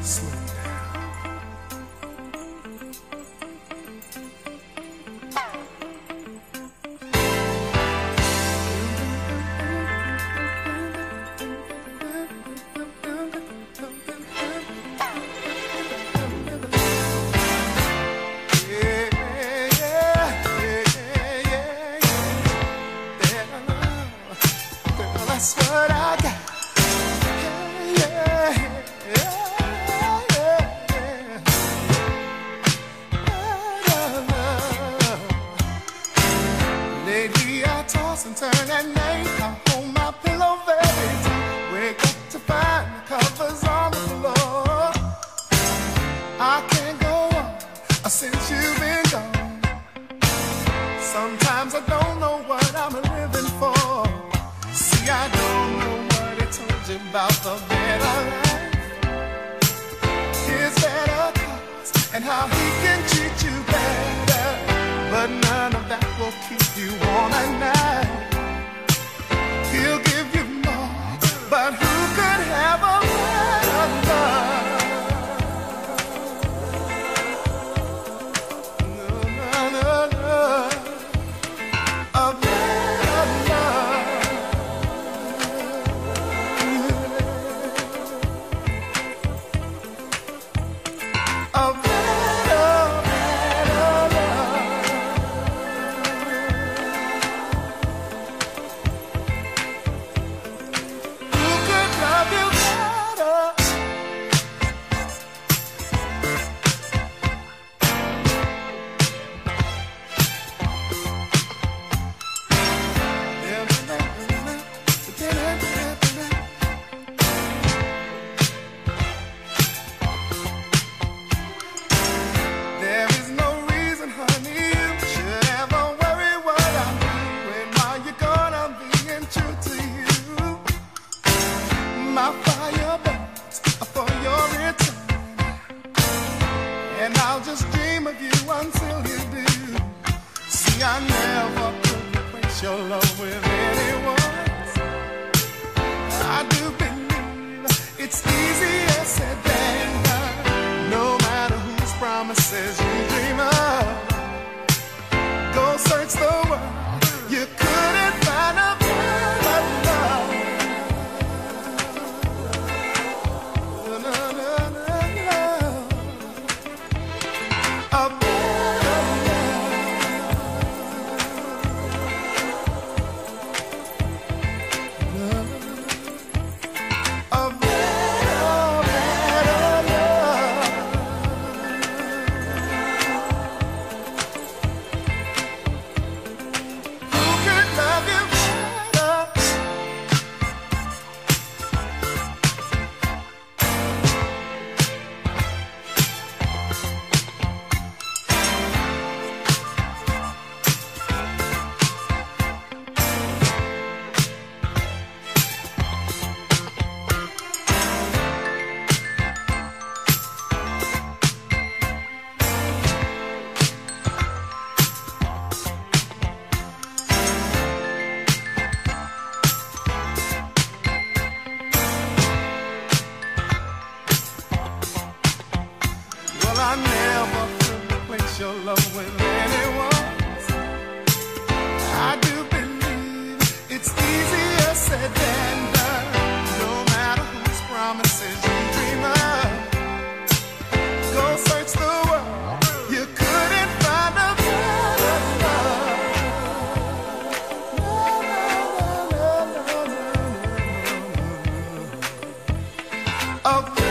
Slow down. That's what I got. Toss and turn at night. I hold my pillow very tight. Wake up to find the covers on the floor. I can't go on uh, since you've been gone. Sometimes I don't know what I'm living for. See, I don't know what he told you about the better life. Better and how but who could have a My fire burns for your return, and I'll just dream of you until you do. See, I never could replace your love with with. I do believe it's easier said than done. No matter whose promises you dream of, go search the world. You couldn't find a better love. Okay.